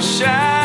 شہ